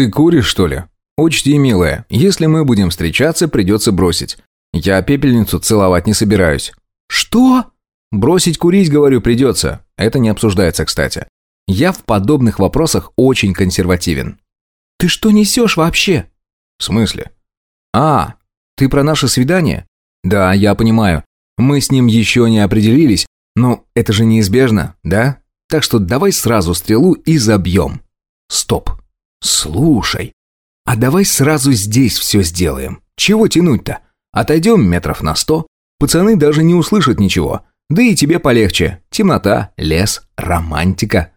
«Ты куришь, что ли? Учти, милая, если мы будем встречаться, придется бросить. Я пепельницу целовать не собираюсь». «Что?» «Бросить курить, говорю, придется. Это не обсуждается, кстати. Я в подобных вопросах очень консервативен». «Ты что несешь вообще?» «В смысле?» «А, ты про наше свидание?» «Да, я понимаю. Мы с ним еще не определились, но это же неизбежно, да? Так что давай сразу стрелу и забьем». «Стоп. Слушай, а давай сразу здесь все сделаем. Чего тянуть-то? Отойдем метров на сто. Пацаны даже не услышат ничего. Да и тебе полегче. Темнота, лес, романтика».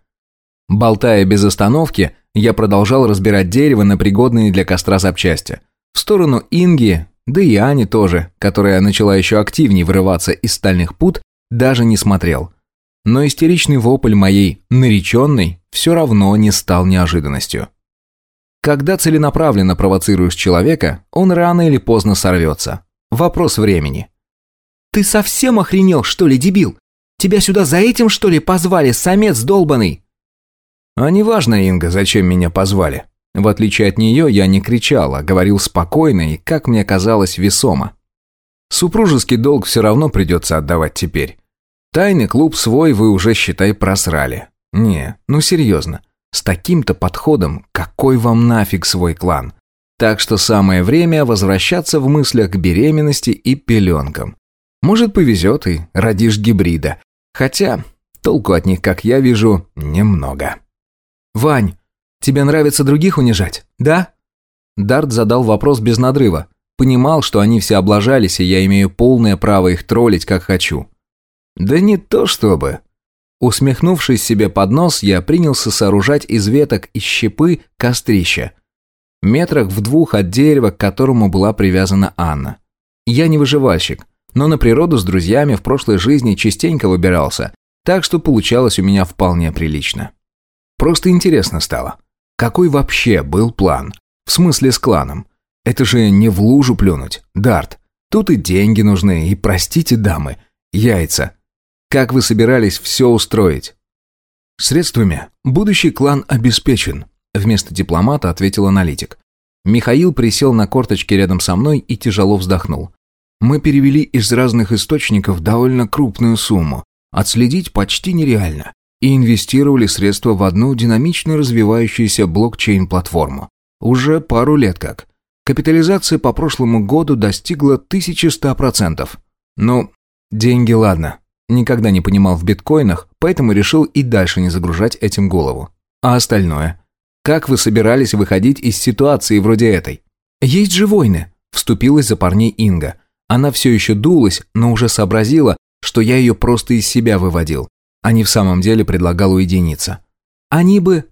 Болтая без остановки, я продолжал разбирать дерево на пригодные для костра запчасти. В сторону Инги, да и Ани тоже, которая начала еще активнее вырываться из стальных пут, даже не смотрел. Но истеричный вопль моей «нареченной» все равно не стал неожиданностью. Когда целенаправленно провоцируешь человека, он рано или поздно сорвется. Вопрос времени. «Ты совсем охренел, что ли, дебил? Тебя сюда за этим, что ли, позвали, самец долбанный?» А неважно, Инга, зачем меня позвали. В отличие от нее, я не кричал, а говорил спокойно и, как мне казалось, весомо. Супружеский долг все равно придется отдавать теперь. Тайный клуб свой вы уже, считай, просрали. Не, ну серьезно. С таким-то подходом, какой вам нафиг свой клан? Так что самое время возвращаться в мыслях к беременности и пеленкам. Может, повезет и родишь гибрида. Хотя, толку от них, как я вижу, немного. «Вань, тебе нравится других унижать, да?» Дарт задал вопрос без надрыва. Понимал, что они все облажались, и я имею полное право их троллить, как хочу. «Да не то чтобы...» Усмехнувшись себе под нос, я принялся сооружать из веток и щепы кострище. Метрах в двух от дерева, к которому была привязана Анна. Я не выживальщик, но на природу с друзьями в прошлой жизни частенько выбирался, так что получалось у меня вполне прилично. Просто интересно стало. Какой вообще был план? В смысле с кланом? Это же не в лужу плюнуть, Дарт. Тут и деньги нужны, и, простите, дамы, яйца. Как вы собирались все устроить? Средствами будущий клан обеспечен, вместо дипломата ответил аналитик. Михаил присел на корточки рядом со мной и тяжело вздохнул. Мы перевели из разных источников довольно крупную сумму. Отследить почти нереально и инвестировали средства в одну динамично развивающуюся блокчейн-платформу. Уже пару лет как. Капитализация по прошлому году достигла 1100%. Ну, деньги ладно. Никогда не понимал в биткоинах, поэтому решил и дальше не загружать этим голову. А остальное? Как вы собирались выходить из ситуации вроде этой? Есть же войны, вступилась за парней Инга. Она все еще дулась, но уже сообразила, что я ее просто из себя выводил а не в самом деле предлагал уединиться. Они бы...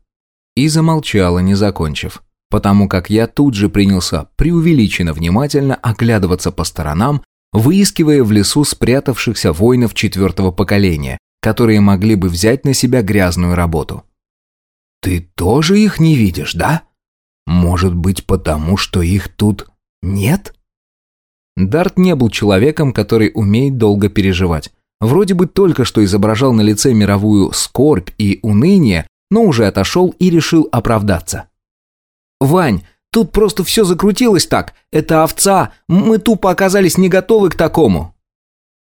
И замолчала, не закончив, потому как я тут же принялся преувеличенно внимательно оглядываться по сторонам, выискивая в лесу спрятавшихся воинов четвертого поколения, которые могли бы взять на себя грязную работу. «Ты тоже их не видишь, да? Может быть, потому что их тут нет?» Дарт не был человеком, который умеет долго переживать. Вроде бы только что изображал на лице мировую скорбь и уныние, но уже отошел и решил оправдаться. «Вань, тут просто все закрутилось так. Это овца. Мы тупо оказались не готовы к такому».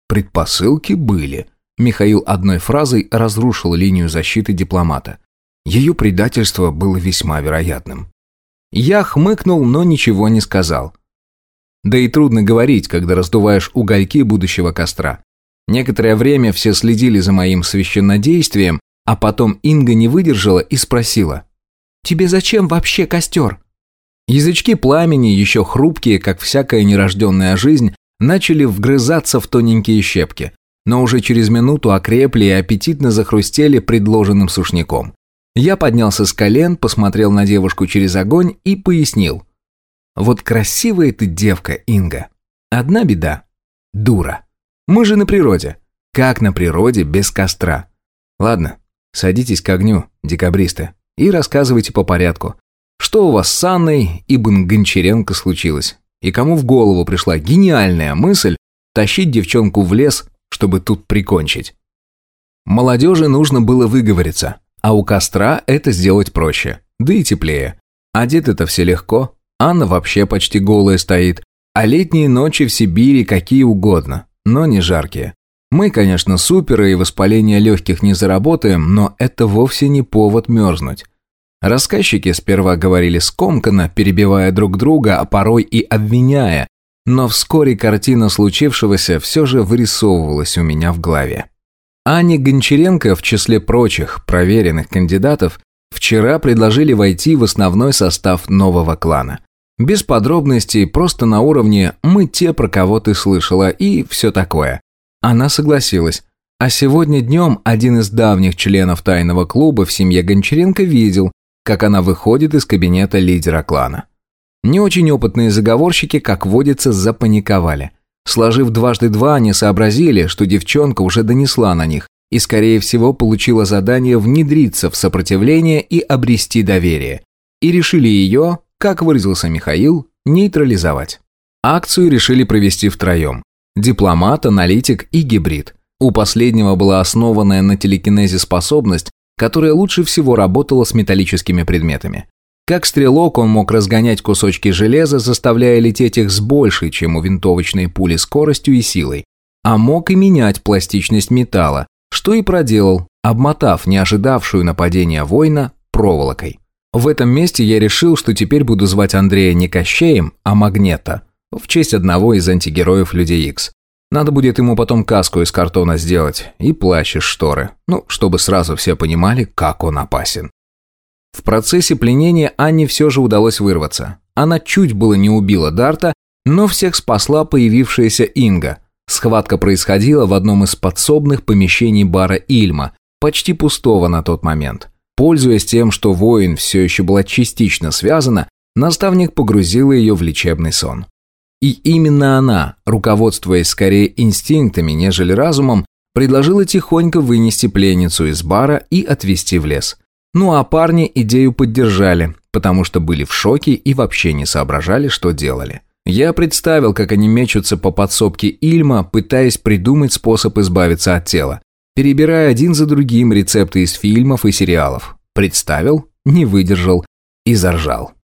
Предпосылки были. Михаил одной фразой разрушил линию защиты дипломата. Ее предательство было весьма вероятным. Я хмыкнул, но ничего не сказал. Да и трудно говорить, когда раздуваешь угольки будущего костра. Некоторое время все следили за моим священнодействием, а потом Инга не выдержала и спросила. «Тебе зачем вообще костер?» Язычки пламени, еще хрупкие, как всякая нерожденная жизнь, начали вгрызаться в тоненькие щепки, но уже через минуту окрепли и аппетитно захрустели предложенным сушняком. Я поднялся с колен, посмотрел на девушку через огонь и пояснил. «Вот красивая ты девка, Инга. Одна беда. Дура». Мы же на природе. Как на природе без костра? Ладно, садитесь к огню, декабристы, и рассказывайте по порядку. Что у вас с Анной Ибн Гончаренко случилось? И кому в голову пришла гениальная мысль тащить девчонку в лес, чтобы тут прикончить? Молодежи нужно было выговориться, а у костра это сделать проще, да и теплее. Одеты-то все легко, Анна вообще почти голая стоит, а летние ночи в Сибири какие угодно, но не жаркие. Мы, конечно, суперы и воспаление легких не заработаем, но это вовсе не повод мерзнуть. Рассказчики сперва говорили скомканно, перебивая друг друга, а порой и обвиняя, но вскоре картина случившегося все же вырисовывалась у меня в голове. Ане Гончаренко в числе прочих проверенных кандидатов вчера предложили войти в основной состав нового клана. Без подробностей, просто на уровне «мы те, про кого ты слышала» и все такое. Она согласилась. А сегодня днем один из давних членов тайного клуба в семье Гончаренко видел, как она выходит из кабинета лидера клана. Не очень опытные заговорщики, как водится, запаниковали. Сложив дважды два, они сообразили, что девчонка уже донесла на них и, скорее всего, получила задание внедриться в сопротивление и обрести доверие. И решили ее, как выразился Михаил, нейтрализовать. Акцию решили провести втроем. Дипломат, аналитик и гибрид. У последнего была основанная на телекинезе способность, которая лучше всего работала с металлическими предметами. Как стрелок он мог разгонять кусочки железа, заставляя лететь их с большей, чем у винтовочной пули, скоростью и силой, а мог и менять пластичность металла, что и проделал, обмотав не ожидавшую нападения воина проволокой. В этом месте я решил, что теперь буду звать Андрея не Кощеем, а Магнета, в честь одного из антигероев Людей Икс. Надо будет ему потом каску из картона сделать и плащ из шторы, ну, чтобы сразу все понимали, как он опасен. В процессе пленения Анне все же удалось вырваться. Она чуть было не убила Дарта, но всех спасла появившаяся Инга. Схватка происходила в одном из подсобных помещений бара Ильма, почти пустого на тот момент. Пользуясь тем, что воин все еще была частично связана, наставник погрузил ее в лечебный сон. И именно она, руководствуясь скорее инстинктами, нежели разумом, предложила тихонько вынести пленницу из бара и отвезти в лес. Ну а парни идею поддержали, потому что были в шоке и вообще не соображали, что делали. Я представил, как они мечутся по подсобке Ильма, пытаясь придумать способ избавиться от тела, перебирая один за другим рецепты из фильмов и сериалов. Представил, не выдержал и заржал.